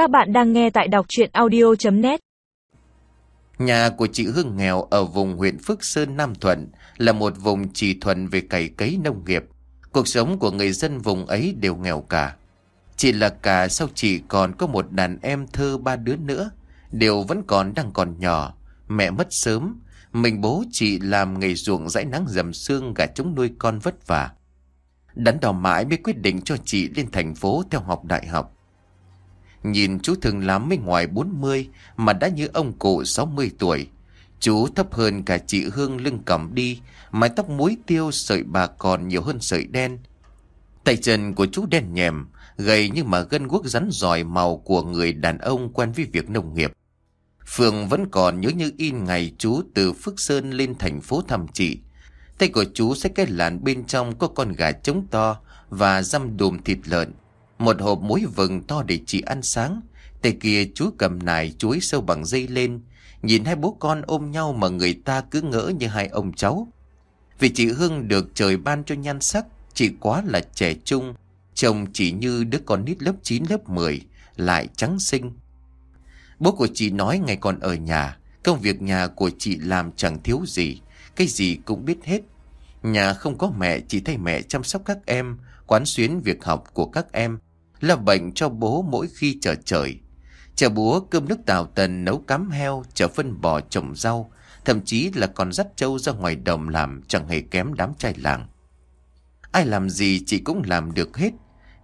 Các bạn đang nghe tại đọc chuyện audio.net Nhà của chị Hương nghèo ở vùng huyện Phước Sơn Nam Thuận là một vùng chỉ thuần về cày cấy nông nghiệp. Cuộc sống của người dân vùng ấy đều nghèo cả. Chỉ là cả sau chị còn có một đàn em thơ ba đứa nữa, đều vẫn còn đang còn nhỏ. Mẹ mất sớm, mình bố chị làm nghề ruộng dãy nắng dầm xương gà chống nuôi con vất vả. Đắn đò mãi mới quyết định cho chị lên thành phố theo học đại học. Nhìn chú thường lắm mới ngoài 40 mà đã như ông cụ 60 tuổi. Chú thấp hơn cả chị Hương lưng cầm đi, mái tóc muối tiêu sợi bạc còn nhiều hơn sợi đen. Tay chân của chú đen nhèm, gầy nhưng mà gân guốc rắn giỏi màu của người đàn ông quen với việc nông nghiệp. Phương vẫn còn nhớ như in ngày chú từ Phước Sơn lên thành phố thăm chị. Tay của chú xách cái làn bên trong có con gà trống to và răm đùm thịt lợn. Một hộp muối vừng to để chị ăn sáng. Tay kia chú cầm nải chuối sâu bằng dây lên. Nhìn hai bố con ôm nhau mà người ta cứ ngỡ như hai ông cháu. Vì chị Hương được trời ban cho nhan sắc, chị quá là trẻ trung. Chồng chỉ như đứa con nít lớp 9 lớp 10, lại trắng xinh. Bố của chị nói ngày còn ở nhà, công việc nhà của chị làm chẳng thiếu gì, cái gì cũng biết hết. Nhà không có mẹ, chỉ thay mẹ chăm sóc các em, quán xuyến việc học của các em, là bệnh cho bố mỗi khi chờ trời. Chờ búa cơm nước tào tần nấu cám heo, chờ phân bò trồng rau, thậm chí là còn dắt trâu ra ngoài đồng làm chẳng hề kém đám trai làng. Ai làm gì chị cũng làm được hết,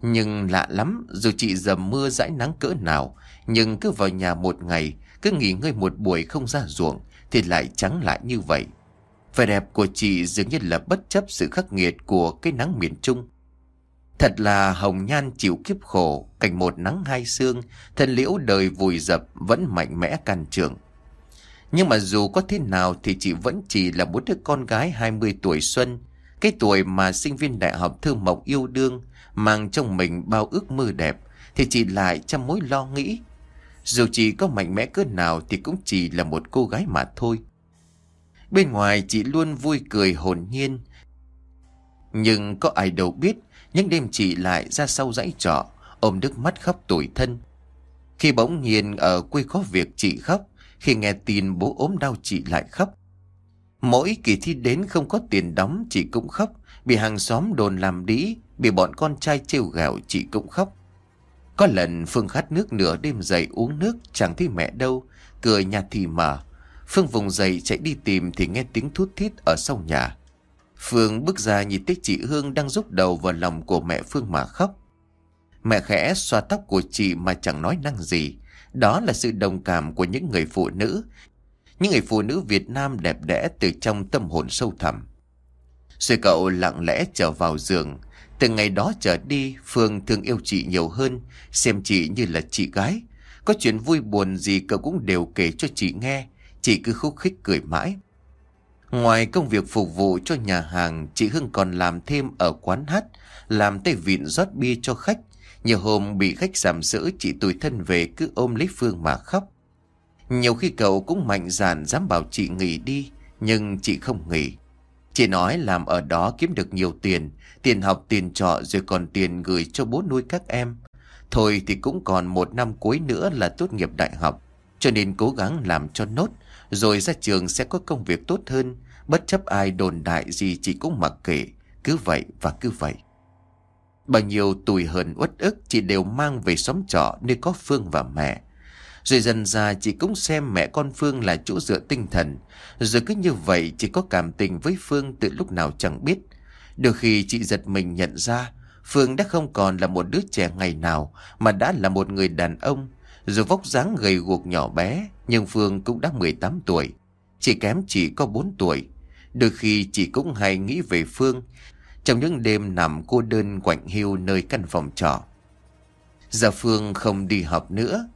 nhưng lạ lắm, dù chị dầm mưa dãi nắng cỡ nào, nhưng cứ vào nhà một ngày, cứ nghỉ ngơi một buổi không ra ruộng, thì lại trắng lại như vậy. Vẻ đẹp của chị dường như là bất chấp sự khắc nghiệt của cái nắng miền Trung. Thật là hồng nhan chịu kiếp khổ, cảnh một nắng hai sương, thân liễu đời vùi dập vẫn mạnh mẽ can trường. Nhưng mà dù có thế nào thì chị vẫn chỉ là một đứa con gái 20 tuổi xuân, cái tuổi mà sinh viên đại học thư mộng yêu đương, mang trong mình bao ước mơ đẹp, thì chị lại trăm mối lo nghĩ. Dù chị có mạnh mẽ cỡ nào thì cũng chỉ là một cô gái mà thôi. Bên ngoài chị luôn vui cười hồn nhiên. Nhưng có ai đâu biết, những đêm chị lại ra sau dãy trọ, ôm nước mắt khóc tuổi thân. Khi bỗng nhiên ở quê có việc chị khóc, khi nghe tin bố ốm đau chị lại khóc. Mỗi kỳ thi đến không có tiền đóng chị cũng khóc, bị hàng xóm đồn làm đĩ, bị bọn con trai trêu ghẹo chị cũng khóc. Có lần Phương khát nước nửa đêm dậy uống nước chẳng thấy mẹ đâu, cửa nhà thì mở. Phương vùng dậy chạy đi tìm thì nghe tiếng thút thít ở sau nhà. Phương bước ra nhìn thấy chị Hương đang rúc đầu vào lòng của mẹ Phương mà khóc. Mẹ khẽ xoa tóc của chị mà chẳng nói năng gì. Đó là sự đồng cảm của những người phụ nữ. Những người phụ nữ Việt Nam đẹp đẽ từ trong tâm hồn sâu thẳm. Rồi cậu lặng lẽ trở vào giường. Từ ngày đó trở đi, Phương thương yêu chị nhiều hơn, xem chị như là chị gái. Có chuyện vui buồn gì cậu cũng đều kể cho chị nghe, chị cứ khúc khích cười mãi. Ngoài công việc phục vụ cho nhà hàng, chị Hương còn làm thêm ở quán hát, làm tay vịn rót bia cho khách. Nhiều hôm bị khách giảm sỡ chị tủi thân về cứ ôm lấy Phương mà khóc. Nhiều khi cậu cũng mạnh dạn dám bảo chị nghỉ đi, nhưng chị không nghỉ. Chị nói làm ở đó kiếm được nhiều tiền, tiền học, tiền trọ rồi còn tiền gửi cho bố nuôi các em. Thôi thì cũng còn một năm cuối nữa là tốt nghiệp đại học, cho nên cố gắng làm cho nốt, rồi ra trường sẽ có công việc tốt hơn, bất chấp ai đồn đại gì chị cũng mặc kệ, cứ vậy và cứ vậy. Bao nhiêu tủi hờn uất ức chị đều mang về xóm trọ nơi có Phương và mẹ. Rồi dần ra chị cũng xem mẹ con Phương là chỗ dựa tinh thần. Rồi cứ như vậy chị có cảm tình với Phương từ lúc nào chẳng biết. Đôi khi chị giật mình nhận ra Phương đã không còn là một đứa trẻ ngày nào mà đã là một người đàn ông. Dù vóc dáng gầy guộc nhỏ bé nhưng Phương cũng đã 18 tuổi. Chỉ kém chỉ có 4 tuổi. Đôi khi chị cũng hay nghĩ về Phương trong những đêm nằm cô đơn quạnh hiu nơi căn phòng trọ. Giờ Phương không đi học nữa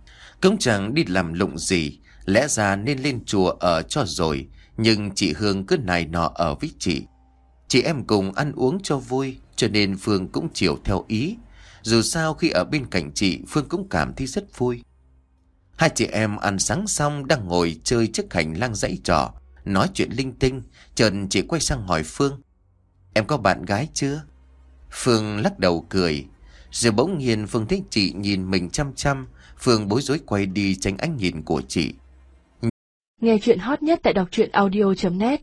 cũng chẳng đi làm lụng gì, lẽ ra nên lên chùa ở cho rồi, nhưng chị Hương cứ này nọ ở với chị. Chị em cùng ăn uống cho vui, cho nên Phương cũng chiều theo ý. Dù sao khi ở bên cạnh chị, Phương cũng cảm thấy rất vui. Hai chị em ăn sáng xong đang ngồi chơi trước hành lang dãy trò nói chuyện linh tinh, Trần chị quay sang hỏi Phương. Em có bạn gái chưa? Phương lắc đầu cười, rồi bỗng nhiên Phương thấy chị nhìn mình chăm chăm, Phương bối rối quay đi tránh ánh nhìn của chị. Nghe chuyện hot nhất tại đọc truyện audio.net